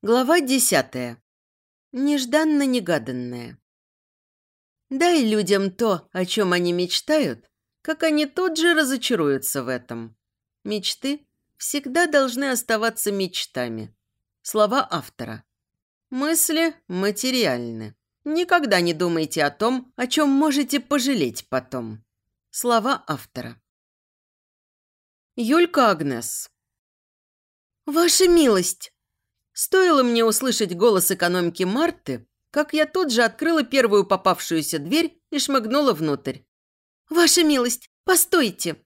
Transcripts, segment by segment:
Глава десятая. Нежданно-негаданное. Дай людям то, о чем они мечтают, как они тут же разочаруются в этом. Мечты всегда должны оставаться мечтами. Слова автора. Мысли материальны. Никогда не думайте о том, о чем можете пожалеть потом. Слова автора. Юлька Агнес. «Ваша милость!» Стоило мне услышать голос экономки Марты, как я тут же открыла первую попавшуюся дверь и шмыгнула внутрь. «Ваша милость, постойте!»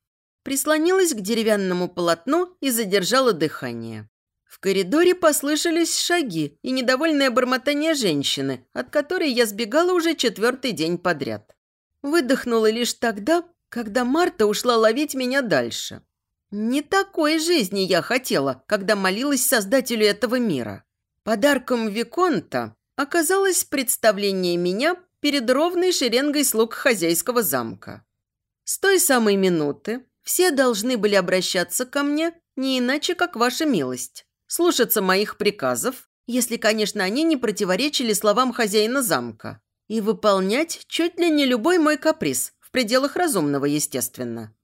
Прислонилась к деревянному полотну и задержала дыхание. В коридоре послышались шаги и недовольное бормотание женщины, от которой я сбегала уже четвертый день подряд. Выдохнула лишь тогда, когда Марта ушла ловить меня дальше. Не такой жизни я хотела, когда молилась Создателю этого мира. Подарком Виконта оказалось представление меня перед ровной шеренгой слуг хозяйского замка. С той самой минуты все должны были обращаться ко мне не иначе, как ваша милость, слушаться моих приказов, если, конечно, они не противоречили словам хозяина замка, и выполнять чуть ли не любой мой каприз, в пределах разумного, естественно.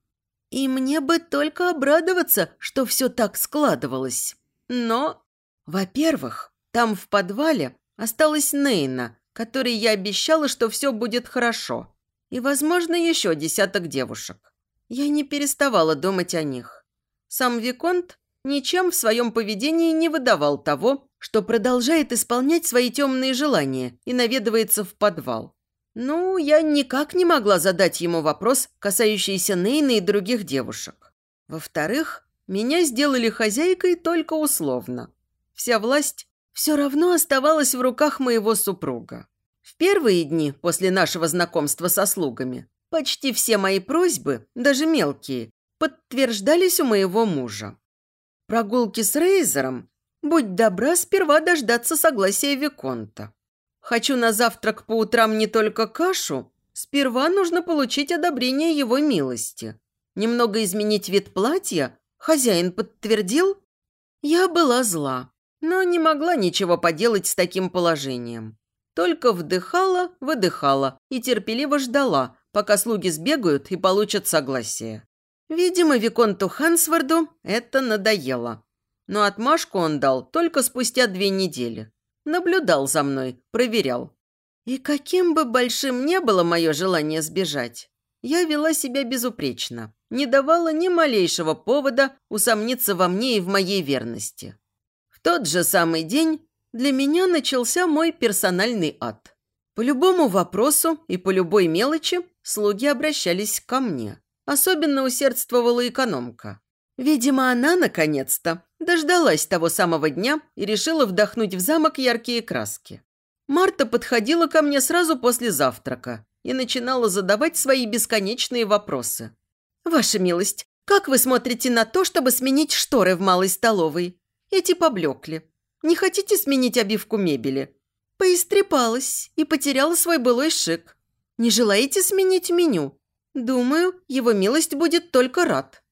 И мне бы только обрадоваться, что все так складывалось. Но, во-первых, там в подвале осталась Нейна, которой я обещала, что все будет хорошо. И, возможно, еще десяток девушек. Я не переставала думать о них. Сам Виконт ничем в своем поведении не выдавал того, что продолжает исполнять свои темные желания и наведывается в подвал. Ну, я никак не могла задать ему вопрос, касающийся Нейны и других девушек. Во-вторых, меня сделали хозяйкой только условно. Вся власть все равно оставалась в руках моего супруга. В первые дни после нашего знакомства со слугами почти все мои просьбы, даже мелкие, подтверждались у моего мужа. Прогулки с Рейзером, будь добра сперва дождаться согласия Виконта. Хочу на завтрак по утрам не только кашу, сперва нужно получить одобрение его милости. Немного изменить вид платья хозяин подтвердил. Я была зла, но не могла ничего поделать с таким положением. Только вдыхала, выдыхала и терпеливо ждала, пока слуги сбегают и получат согласие. Видимо, Виконту Хансворду это надоело. Но отмашку он дал только спустя две недели. Наблюдал за мной, проверял. И каким бы большим не было мое желание сбежать, я вела себя безупречно, не давала ни малейшего повода усомниться во мне и в моей верности. В тот же самый день для меня начался мой персональный ад. По любому вопросу и по любой мелочи слуги обращались ко мне. Особенно усердствовала экономка. Видимо, она, наконец-то, дождалась того самого дня и решила вдохнуть в замок яркие краски. Марта подходила ко мне сразу после завтрака и начинала задавать свои бесконечные вопросы. «Ваша милость, как вы смотрите на то, чтобы сменить шторы в малой столовой? Эти поблекли. Не хотите сменить обивку мебели?» Поистрепалась и потеряла свой былой шик. «Не желаете сменить меню?» «Думаю, его милость будет только рад».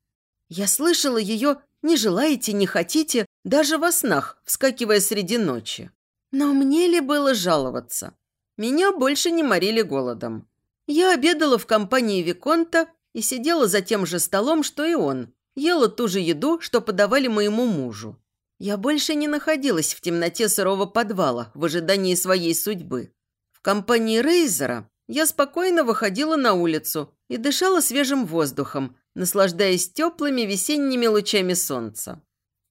Я слышала ее «не желаете, не хотите» даже во снах, вскакивая среди ночи. Но мне ли было жаловаться? Меня больше не морили голодом. Я обедала в компании Виконта и сидела за тем же столом, что и он. Ела ту же еду, что подавали моему мужу. Я больше не находилась в темноте сырого подвала в ожидании своей судьбы. В компании Рейзера я спокойно выходила на улицу и дышала свежим воздухом, наслаждаясь теплыми весенними лучами солнца.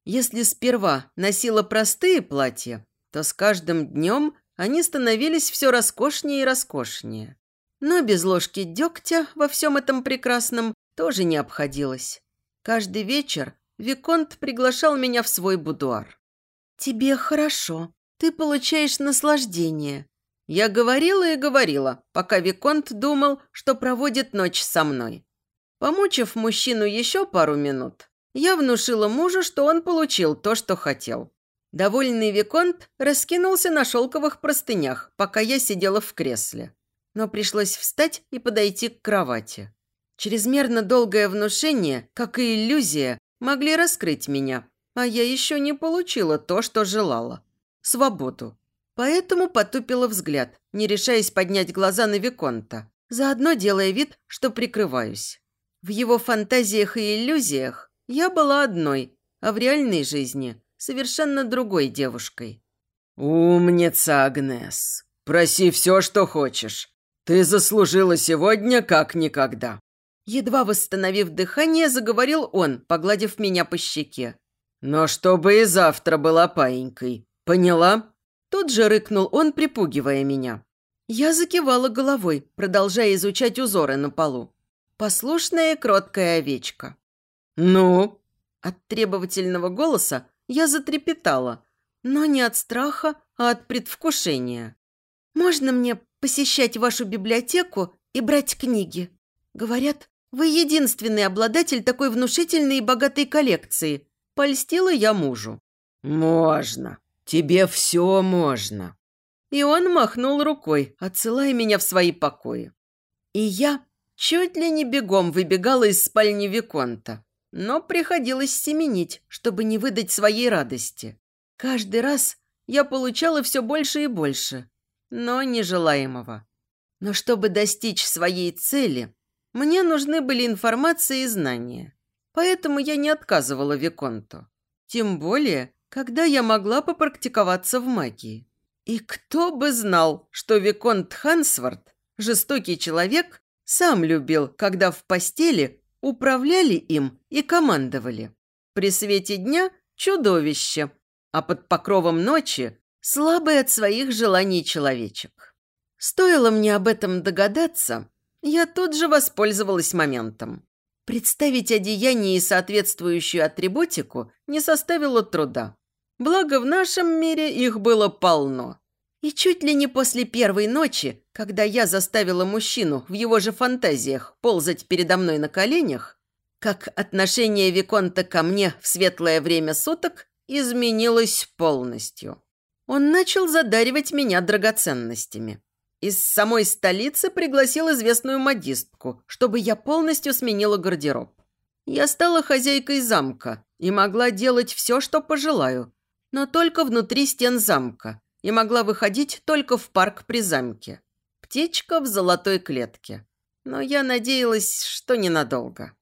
Если сперва носила простые платья, то с каждым днем они становились все роскошнее и роскошнее. Но без ложки дегтя во всем этом прекрасном тоже не обходилось. Каждый вечер Виконт приглашал меня в свой будуар. «Тебе хорошо. Ты получаешь наслаждение». Я говорила и говорила, пока Виконт думал, что проводит ночь со мной. Помучив мужчину еще пару минут, я внушила мужу, что он получил то, что хотел. Довольный Виконт раскинулся на шелковых простынях, пока я сидела в кресле. Но пришлось встать и подойти к кровати. Чрезмерно долгое внушение, как и иллюзия, могли раскрыть меня, а я еще не получила то, что желала. свободу. Поэтому потупила взгляд, не решаясь поднять глаза на Виконта, заодно делая вид, что прикрываюсь. В его фантазиях и иллюзиях я была одной, а в реальной жизни совершенно другой девушкой. «Умница, Агнес. Проси все, что хочешь. Ты заслужила сегодня как никогда». Едва восстановив дыхание, заговорил он, погладив меня по щеке. «Но чтобы и завтра была паинькой. Поняла?» Тут же рыкнул он, припугивая меня. Я закивала головой, продолжая изучать узоры на полу. Послушная кроткая овечка. «Ну?» От требовательного голоса я затрепетала, но не от страха, а от предвкушения. «Можно мне посещать вашу библиотеку и брать книги? Говорят, вы единственный обладатель такой внушительной и богатой коллекции. Польстила я мужу». «Можно. Тебе все можно». И он махнул рукой, отсылая меня в свои покои. И я чуть ли не бегом выбегала из спальни Виконта, но приходилось семенить, чтобы не выдать своей радости. Каждый раз я получала все больше и больше, но нежелаемого. Но чтобы достичь своей цели, мне нужны были информация и знания. Поэтому я не отказывала Виконту. Тем более, когда я могла попрактиковаться в магии. И кто бы знал, что Виконт Хансворт, жестокий человек, сам любил, когда в постели управляли им и командовали. При свете дня – чудовище, а под покровом ночи – слабый от своих желаний человечек. Стоило мне об этом догадаться, я тут же воспользовалась моментом. Представить одеяние и соответствующую атрибутику не составило труда. Благо, в нашем мире их было полно. И чуть ли не после первой ночи, когда я заставила мужчину в его же фантазиях ползать передо мной на коленях, как отношение Виконта ко мне в светлое время суток изменилось полностью. Он начал задаривать меня драгоценностями. Из самой столицы пригласил известную модистку, чтобы я полностью сменила гардероб. Я стала хозяйкой замка и могла делать все, что пожелаю, но только внутри стен замка и могла выходить только в парк при замке. Птичка в золотой клетке. Но я надеялась, что ненадолго.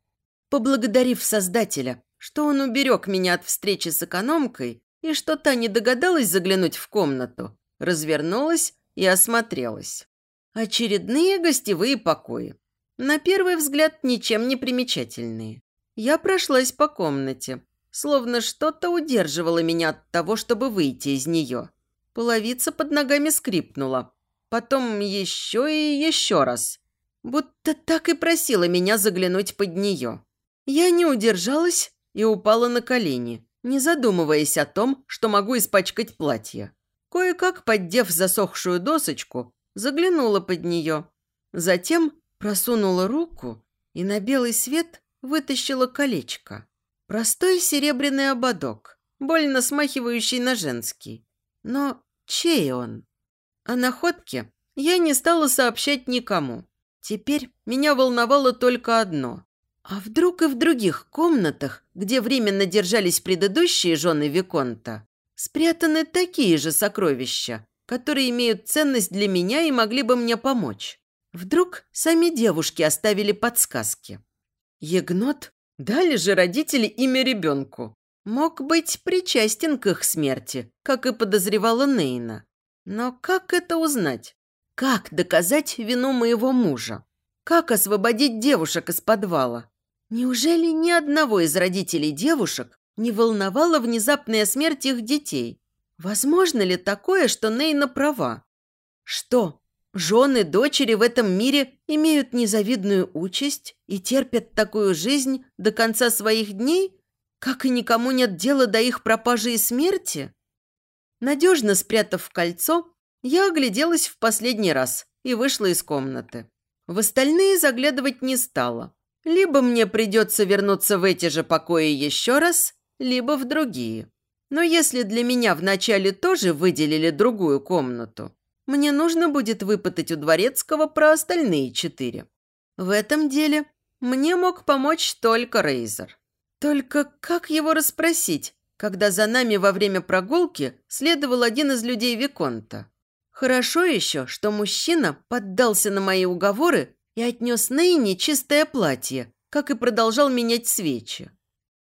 Поблагодарив Создателя, что он уберег меня от встречи с экономкой и что та не догадалась заглянуть в комнату, развернулась и осмотрелась. Очередные гостевые покои. На первый взгляд ничем не примечательные. Я прошлась по комнате, словно что-то удерживало меня от того, чтобы выйти из нее. Половица под ногами скрипнула. Потом еще и еще раз. Будто так и просила меня заглянуть под нее. Я не удержалась и упала на колени, не задумываясь о том, что могу испачкать платье. Кое-как, поддев засохшую досочку, заглянула под нее. Затем просунула руку и на белый свет вытащила колечко. Простой серебряный ободок, больно смахивающий на женский. Но чей он? О находке я не стала сообщать никому. Теперь меня волновало только одно. А вдруг и в других комнатах, где временно держались предыдущие жены Виконта, спрятаны такие же сокровища, которые имеют ценность для меня и могли бы мне помочь? Вдруг сами девушки оставили подсказки? Ягнот Дали же родители имя ребенку. Мог быть причастен к их смерти, как и подозревала Нейна. Но как это узнать? Как доказать вину моего мужа? Как освободить девушек из подвала? Неужели ни одного из родителей девушек не волновала внезапная смерть их детей? Возможно ли такое, что Нейна права? Что, Жены, дочери в этом мире имеют незавидную участь и терпят такую жизнь до конца своих дней, как и никому нет дела до их пропажи и смерти? Надежно спрятав кольцо, я огляделась в последний раз и вышла из комнаты. В остальные заглядывать не стала. Либо мне придется вернуться в эти же покои еще раз, либо в другие. Но если для меня вначале тоже выделили другую комнату, мне нужно будет выпытать у Дворецкого про остальные четыре. В этом деле мне мог помочь только Рейзер. Только как его расспросить, когда за нами во время прогулки следовал один из людей Виконта. Хорошо еще, что мужчина поддался на мои уговоры и отнес Нейне чистое платье, как и продолжал менять свечи.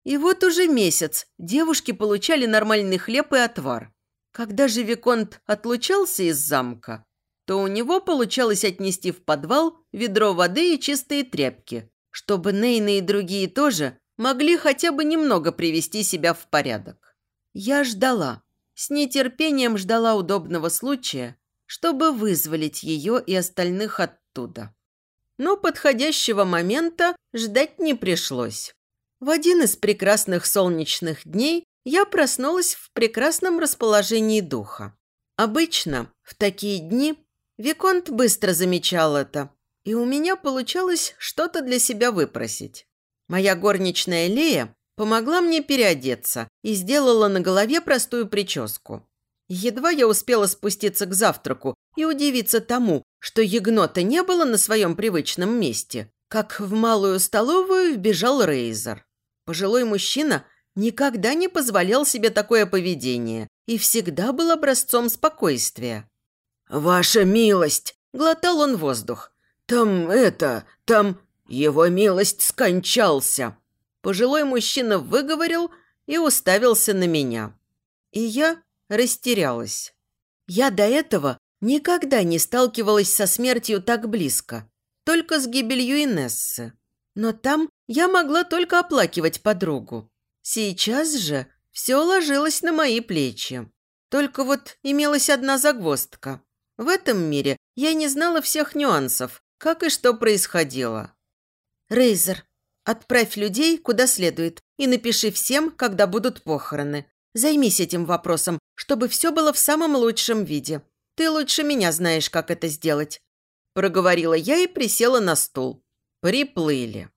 И вот уже месяц девушки получали нормальный хлеб и отвар. Когда же Виконт отлучался из замка, то у него получалось отнести в подвал ведро воды и чистые тряпки, чтобы Нейна и другие тоже могли хотя бы немного привести себя в порядок. Я ждала, с нетерпением ждала удобного случая, чтобы вызволить ее и остальных оттуда. Но подходящего момента ждать не пришлось. В один из прекрасных солнечных дней я проснулась в прекрасном расположении духа. Обычно в такие дни Виконт быстро замечал это, и у меня получалось что-то для себя выпросить. Моя горничная Лея помогла мне переодеться и сделала на голове простую прическу. Едва я успела спуститься к завтраку и удивиться тому, что ягнота не было на своем привычном месте, как в малую столовую вбежал Рейзер. Пожилой мужчина никогда не позволял себе такое поведение и всегда был образцом спокойствия. «Ваша милость!» – глотал он воздух. «Там это, там его милость скончался!» Пожилой мужчина выговорил и уставился на меня. И я растерялась. Я до этого никогда не сталкивалась со смертью так близко, только с гибелью Инессы. Но там я могла только оплакивать подругу. Сейчас же все ложилось на мои плечи. Только вот имелась одна загвоздка. В этом мире я не знала всех нюансов, как и что происходило. «Рейзер, отправь людей куда следует и напиши всем, когда будут похороны. Займись этим вопросом, чтобы все было в самом лучшем виде. Ты лучше меня знаешь, как это сделать». Проговорила я и присела на стул. Приплыли.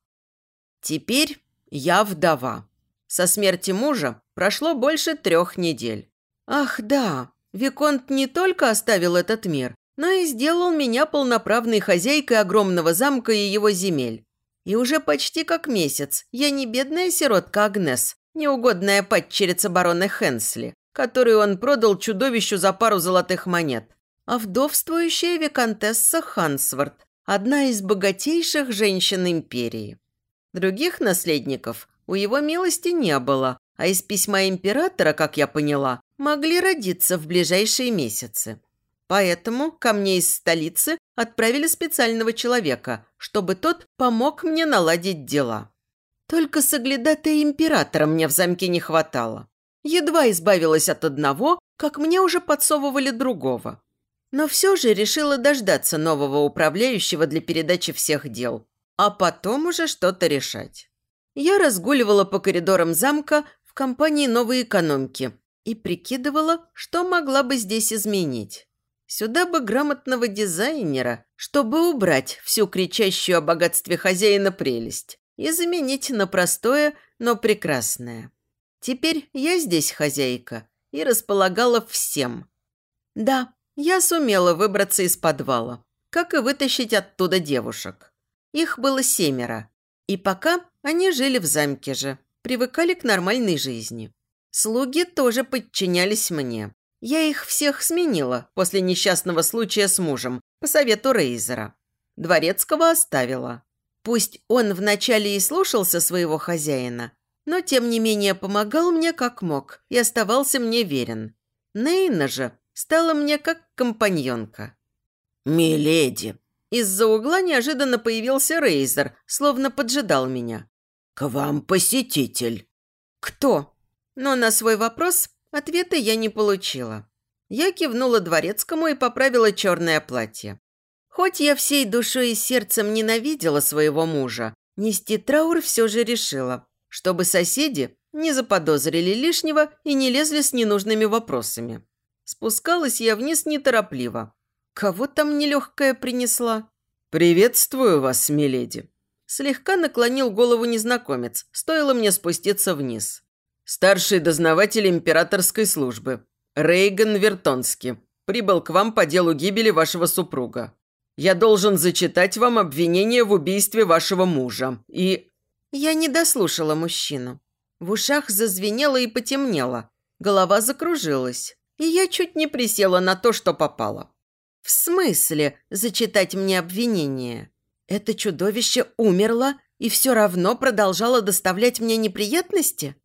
Теперь я вдова. Со смерти мужа прошло больше трех недель. Ах да, Виконт не только оставил этот мир, но и сделал меня полноправной хозяйкой огромного замка и его земель. И уже почти как месяц я не бедная сиротка Агнес, неугодная падчерица барона Хенсли, которую он продал чудовищу за пару золотых монет, а вдовствующая виконтесса Хансворт, одна из богатейших женщин империи. Других наследников у его милости не было, а из письма императора, как я поняла, могли родиться в ближайшие месяцы. Поэтому ко мне из столицы отправили специального человека, чтобы тот помог мне наладить дела. Только соглядатая императора мне в замке не хватало. Едва избавилась от одного, как мне уже подсовывали другого. Но все же решила дождаться нового управляющего для передачи всех дел, а потом уже что-то решать. Я разгуливала по коридорам замка в компании новой экономки и прикидывала, что могла бы здесь изменить. Сюда бы грамотного дизайнера, чтобы убрать всю кричащую о богатстве хозяина прелесть и заменить на простое, но прекрасное. Теперь я здесь хозяйка и располагала всем. Да, я сумела выбраться из подвала, как и вытащить оттуда девушек. Их было семеро. И пока они жили в замке же, привыкали к нормальной жизни. Слуги тоже подчинялись мне. Я их всех сменила после несчастного случая с мужем по совету Рейзера. Дворецкого оставила. Пусть он вначале и слушался своего хозяина, но тем не менее помогал мне как мог и оставался мне верен. Нейна же стала мне как компаньонка. «Миледи!» Из-за угла неожиданно появился Рейзер, словно поджидал меня. «К вам посетитель». «Кто?» Но на свой вопрос Ответа я не получила. Я кивнула дворецкому и поправила черное платье. Хоть я всей душой и сердцем ненавидела своего мужа, нести траур все же решила, чтобы соседи не заподозрили лишнего и не лезли с ненужными вопросами. Спускалась я вниз неторопливо. Кого там нелегкая принесла? «Приветствую вас, миледи!» Слегка наклонил голову незнакомец, стоило мне спуститься вниз. Старший дознаватель императорской службы. Рейган Вертонски. Прибыл к вам по делу гибели вашего супруга. Я должен зачитать вам обвинение в убийстве вашего мужа. И...» Я не дослушала мужчину. В ушах зазвенело и потемнело. Голова закружилась. И я чуть не присела на то, что попало. В смысле зачитать мне обвинение? Это чудовище умерло и все равно продолжало доставлять мне неприятности?